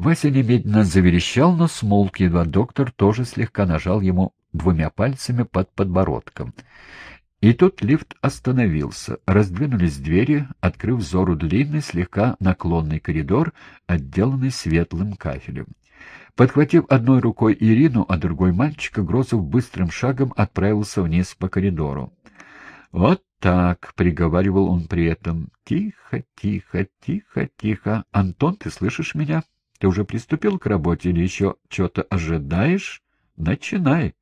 Вася немедленно заверещал, но смолк, едва доктор тоже слегка нажал ему двумя пальцами под подбородком. И тут лифт остановился. Раздвинулись двери, открыв взору длинный, слегка наклонный коридор, отделанный светлым кафелем. Подхватив одной рукой Ирину, а другой мальчика, Грозов быстрым шагом отправился вниз по коридору. «Вот так», — приговаривал он при этом. «Тихо, тихо, тихо, тихо. Антон, ты слышишь меня? Ты уже приступил к работе или еще что-то ожидаешь? Начинай.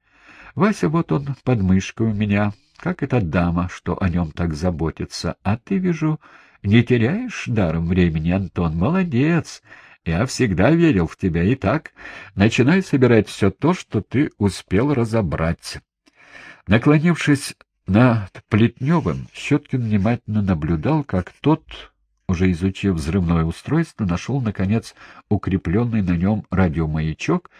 Вася вот он под мышкой у меня, как эта дама, что о нем так заботится. А ты, вижу, не теряешь даром времени, Антон. Молодец. Я всегда верил в тебя. Итак, начинай собирать все то, что ты успел разобрать. Наклонившись над Плетневым, Щеткин внимательно наблюдал, как тот, уже изучив взрывное устройство, нашел, наконец, укрепленный на нем радиомаячок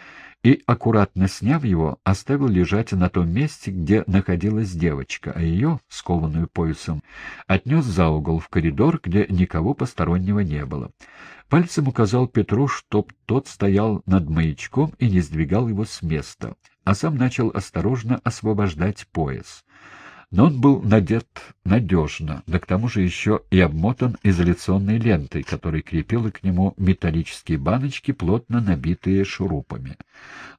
и, аккуратно сняв его, оставил лежать на том месте, где находилась девочка, а ее, скованную поясом, отнес за угол в коридор, где никого постороннего не было. Пальцем указал Петру, чтоб тот стоял над маячком и не сдвигал его с места, а сам начал осторожно освобождать пояс. Но он был надет надежно, да к тому же еще и обмотан изоляционной лентой, которая крепила к нему металлические баночки, плотно набитые шурупами.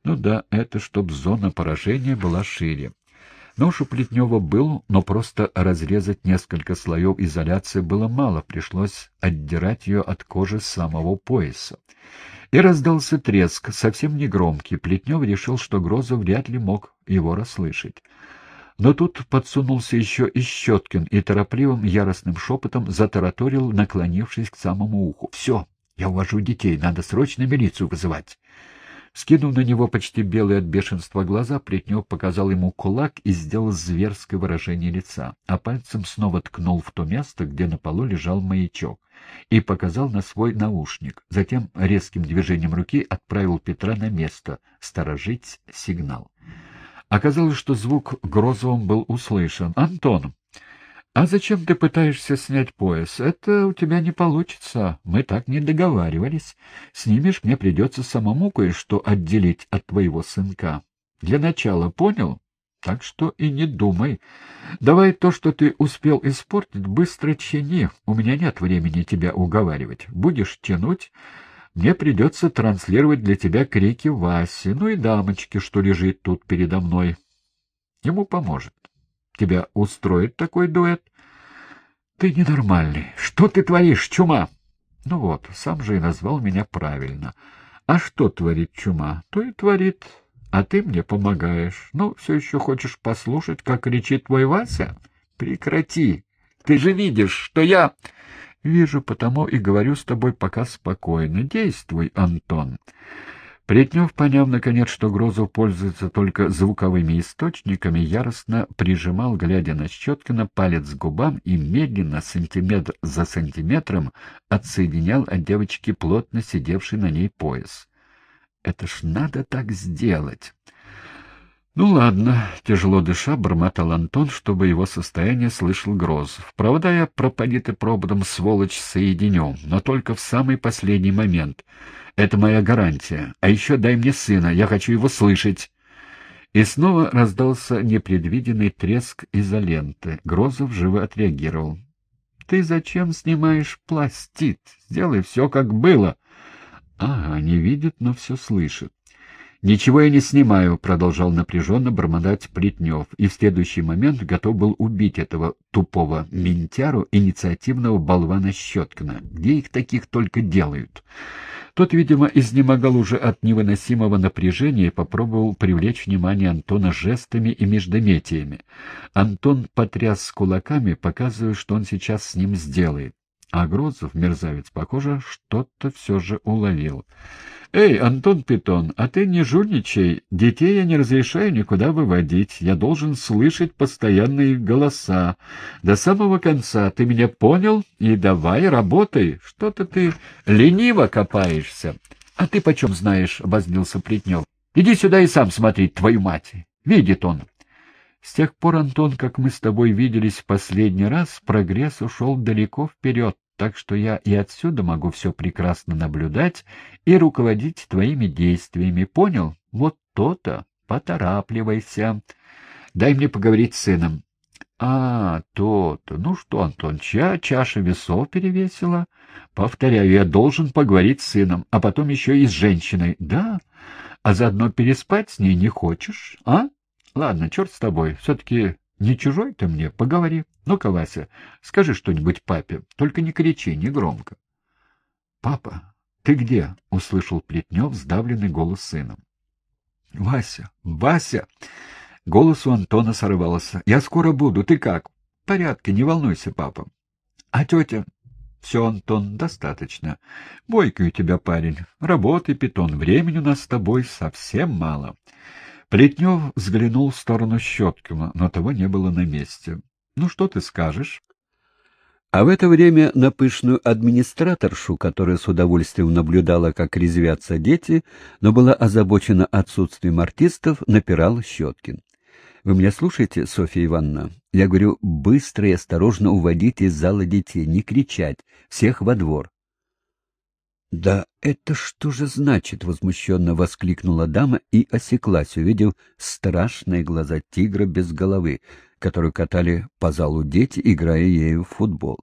Ну да, это чтоб зона поражения была шире. Нож у Плетнева был, но просто разрезать несколько слоев изоляции было мало, пришлось отдирать ее от кожи самого пояса. И раздался треск, совсем негромкий. Плетнев решил, что Грозов вряд ли мог его расслышать. Но тут подсунулся еще и Щеткин и торопливым яростным шепотом затараторил, наклонившись к самому уху. — Все, я увожу детей, надо срочно милицию вызывать. Скинув на него почти белые от бешенства глаза, Плетнев показал ему кулак и сделал зверское выражение лица, а пальцем снова ткнул в то место, где на полу лежал маячок, и показал на свой наушник. Затем резким движением руки отправил Петра на место, сторожить сигнал. Оказалось, что звук Грозовым был услышан. «Антон, а зачем ты пытаешься снять пояс? Это у тебя не получится. Мы так не договаривались. Снимешь, мне придется самому кое-что отделить от твоего сынка. Для начала, понял? Так что и не думай. Давай то, что ты успел испортить, быстро чини. У меня нет времени тебя уговаривать. Будешь тянуть...» мне придется транслировать для тебя крики Васи, ну и дамочки, что лежит тут передо мной. Ему поможет. Тебя устроит такой дуэт? Ты ненормальный. Что ты творишь, чума? Ну вот, сам же и назвал меня правильно. А что творит чума? То и творит. А ты мне помогаешь. Ну, все еще хочешь послушать, как кричит твой Вася? Прекрати. Ты же видишь, что я... Вижу, потому и говорю с тобой пока спокойно. Действуй, Антон. Плетнев, поняв, наконец, что Грозов пользуется только звуковыми источниками, яростно прижимал, глядя на Щеткина, палец к губам и медленно, сантиметр за сантиметром, отсоединял от девочки плотно сидевший на ней пояс. «Это ж надо так сделать!» «Ну ладно», — тяжело дыша, бормотал Антон, чтобы его состояние слышал Грозов. «Правда, я пропадит и проводом, сволочь, соединю, но только в самый последний момент. Это моя гарантия. А еще дай мне сына, я хочу его слышать». И снова раздался непредвиденный треск изоленты. Грозов живо отреагировал. «Ты зачем снимаешь пластит? Сделай все, как было». «Ага, не видит, но все слышит. «Ничего я не снимаю», — продолжал напряженно бормотать Плетнев, и в следующий момент готов был убить этого тупого ментяру, инициативного болвана Щеткина. Где их таких только делают? Тот, видимо, изнемогал уже от невыносимого напряжения и попробовал привлечь внимание Антона жестами и междометиями. Антон потряс кулаками, показывая, что он сейчас с ним сделает. А Грозов, мерзавец, похоже, что-то все же уловил. «Эй, Антон Питон, а ты не жульничай. Детей я не разрешаю никуда выводить. Я должен слышать постоянные голоса. До самого конца. Ты меня понял? И давай, работай. Что-то ты лениво копаешься». «А ты почем знаешь?» — обознился Плетнев. «Иди сюда и сам смотри, твою мать. Видит он». С тех пор, Антон, как мы с тобой виделись в последний раз, прогресс ушел далеко вперед. Так что я и отсюда могу все прекрасно наблюдать и руководить твоими действиями. Понял? Вот то-то. Поторапливайся. Дай мне поговорить с сыном. А, то-то. Ну что, Антон, чья чаша весов перевесила? Повторяю, я должен поговорить с сыном, а потом еще и с женщиной. Да? А заодно переспать с ней не хочешь, а? Ладно, черт с тобой. Все-таки не чужой ты мне, поговори. Ну-ка, Вася, скажи что-нибудь папе, только не кричи, не громко. — Папа, ты где? — услышал Плетнев сдавленный голос сына. — Вася, Вася! Голос у Антона сорвался. — Я скоро буду. Ты как? — В порядке, не волнуйся, папа. — А тетя? — Все, Антон, достаточно. Бойкий у тебя парень. Работы, питон. Времени у нас с тобой совсем мало. Плетнев взглянул в сторону Щеткина, но того не было на месте. — Ну, что ты скажешь? А в это время на пышную администраторшу, которая с удовольствием наблюдала, как резвятся дети, но была озабочена отсутствием артистов, напирал Щеткин. «Вы меня слушаете, Софья Ивановна? Я говорю, быстро и осторожно уводите из зала детей, не кричать, всех во двор. «Да это что же значит?» — возмущенно воскликнула дама и осеклась, увидев страшные глаза тигра без головы, которую катали по залу дети, играя ею в футбол.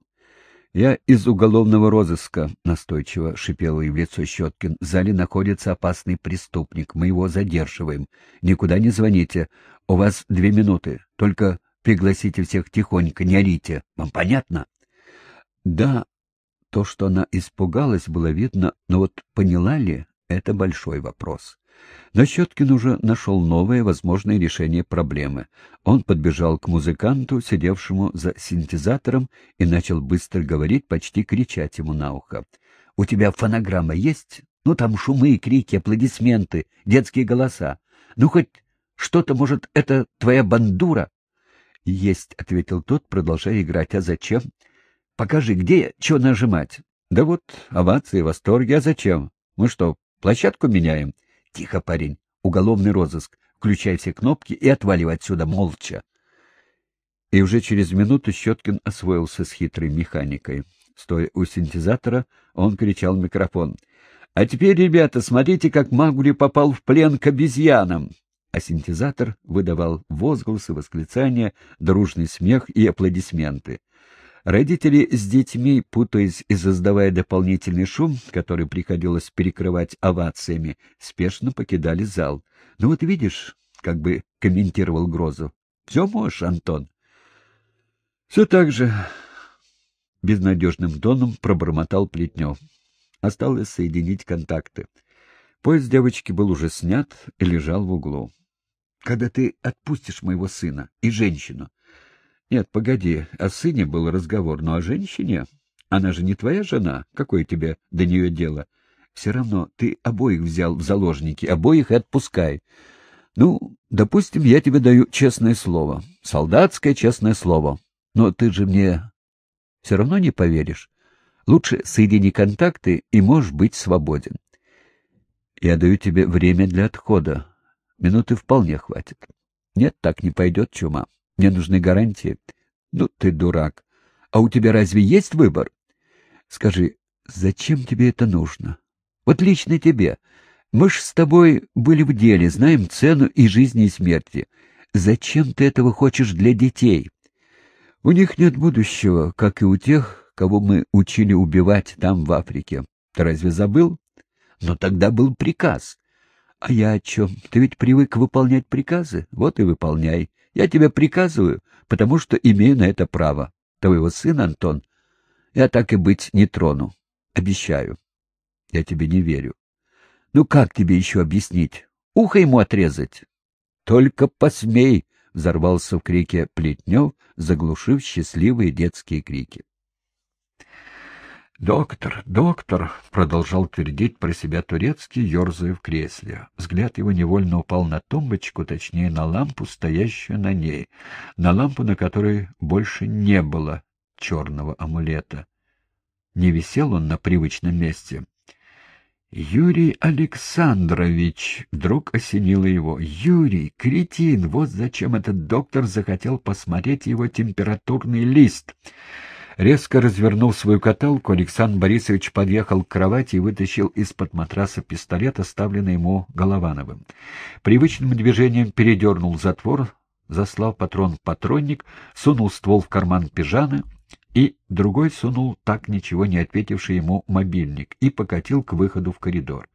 «Я из уголовного розыска», — настойчиво шипел ей в лицо Щеткин. «В зале находится опасный преступник. Мы его задерживаем. Никуда не звоните. У вас две минуты. Только пригласите всех тихонько, не орите. Вам понятно?» «Да, то, что она испугалась, было видно, но вот поняла ли, это большой вопрос. Но Щеткин уже нашел новое возможное решение проблемы. Он подбежал к музыканту, сидевшему за синтезатором, и начал быстро говорить, почти кричать ему на ухо. — У тебя фонограмма есть? Ну, там шумы, крики, аплодисменты, детские голоса. Ну, хоть что-то, может, это твоя бандура? — Есть, — ответил тот, продолжая играть. — А зачем? Покажи, где, что нажимать? Да вот, овации, восторги. А зачем? Мы что, площадку меняем? Тихо, парень. Уголовный розыск. Включай все кнопки и отваливай отсюда молча. И уже через минуту Щеткин освоился с хитрой механикой. Стоя у синтезатора, он кричал в микрофон. «А теперь, ребята, смотрите, как Магули попал в плен к обезьянам!» А синтезатор выдавал возгласы, восклицания, дружный смех и аплодисменты. Родители с детьми, путаясь и создавая дополнительный шум, который приходилось перекрывать овациями, спешно покидали зал. — Ну вот видишь, — как бы комментировал Грозов, — все можешь, Антон. Все так же безнадежным тоном пробормотал Плетнев. Осталось соединить контакты. Поезд девочки был уже снят и лежал в углу. — Когда ты отпустишь моего сына и женщину? Нет, погоди, о сыне был разговор, но о женщине? Она же не твоя жена, какое тебе до нее дело? Все равно ты обоих взял в заложники, обоих и отпускай. Ну, допустим, я тебе даю честное слово, солдатское честное слово, но ты же мне все равно не поверишь. Лучше соедини контакты и можешь быть свободен. Я даю тебе время для отхода. Минуты вполне хватит. Нет, так не пойдет, чума. Мне нужны гарантии. Ну ты дурак. А у тебя разве есть выбор? Скажи, зачем тебе это нужно? Вот лично тебе. Мы ж с тобой были в деле, знаем цену и жизни, и смерти. Зачем ты этого хочешь для детей? У них нет будущего, как и у тех, кого мы учили убивать там, в Африке. Ты разве забыл? Но тогда был приказ. А я о чем? Ты ведь привык выполнять приказы? Вот и выполняй. Я тебе приказываю, потому что имею на это право. Твоего сына, Антон, я так и быть не трону. Обещаю. Я тебе не верю. Ну как тебе еще объяснить? Ухо ему отрезать? Только посмей! — взорвался в крике Плетнев, заглушив счастливые детские крики. «Доктор, доктор!» — продолжал твердить про себя турецкий, ерзая в кресле. Взгляд его невольно упал на тумбочку, точнее, на лампу, стоящую на ней, на лампу, на которой больше не было черного амулета. Не висел он на привычном месте. «Юрий Александрович!» — вдруг осенило его. «Юрий, кретин! Вот зачем этот доктор захотел посмотреть его температурный лист!» Резко развернув свою каталку, Александр Борисович подъехал к кровати и вытащил из-под матраса пистолет, оставленный ему Головановым. Привычным движением передернул затвор, заслав патрон в патронник, сунул ствол в карман пижаны и другой сунул так ничего не ответивший ему мобильник и покатил к выходу в коридор.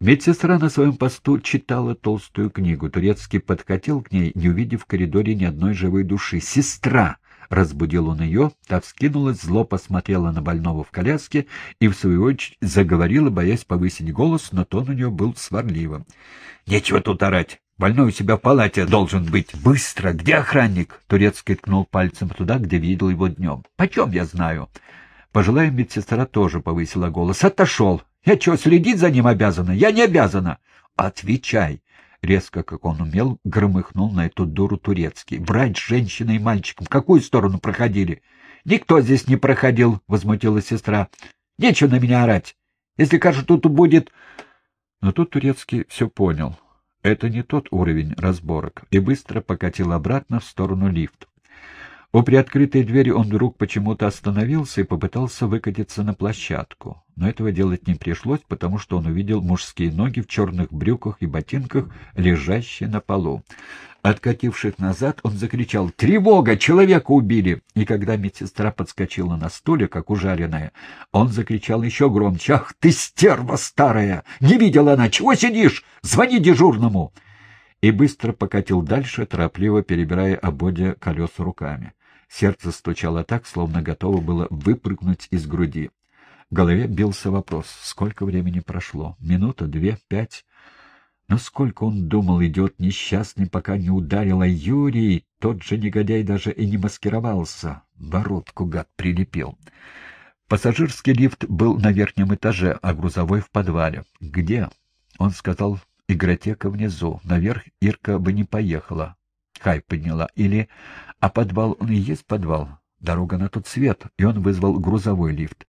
Медсестра на своем посту читала толстую книгу. Турецкий подкатил к ней, не увидев в коридоре ни одной живой души. «Сестра!» — разбудил он ее, та вскинулась, зло посмотрела на больного в коляске и, в свою очередь, заговорила, боясь повысить голос, но тон у нее был сварливым. «Нечего тут орать! Больной у себя в палате должен быть! Быстро! Где охранник?» Турецкий ткнул пальцем туда, где видел его днем. «Почем я знаю?» Пожилая медсестра тоже повысила голос. «Отошел! Я что, следить за ним обязана? Я не обязана. Отвечай. Резко, как он умел, громыхнул на эту дуру турецкий. Брать женщиной и мальчиком. В какую сторону проходили? Никто здесь не проходил, — возмутилась сестра. Нечего на меня орать. Если, кажется, тут будет... Но тут турецкий все понял. Это не тот уровень разборок, и быстро покатил обратно в сторону лифта. У приоткрытой двери он вдруг почему-то остановился и попытался выкатиться на площадку. Но этого делать не пришлось, потому что он увидел мужские ноги в черных брюках и ботинках, лежащие на полу. Откатившись назад, он закричал «Тревога! Человека убили!» И когда медсестра подскочила на стуле, как ужаленная, он закричал еще громче «Ах ты, стерва старая! Не видела она! Чего сидишь? Звони дежурному!» И быстро покатил дальше, торопливо перебирая ободья колес руками. Сердце стучало так, словно готово было выпрыгнуть из груди. В голове бился вопрос, сколько времени прошло? Минута, две, пять? Но сколько он думал, идет несчастный, пока не ударила Юрий, тот же негодяй даже и не маскировался. Бородку гад прилепил. Пассажирский лифт был на верхнем этаже, а грузовой в подвале. «Где?» Он сказал, «Игротека внизу. Наверх Ирка бы не поехала. Хай подняла. Или... А подвал, он и есть подвал. Дорога на тот свет, и он вызвал грузовой лифт.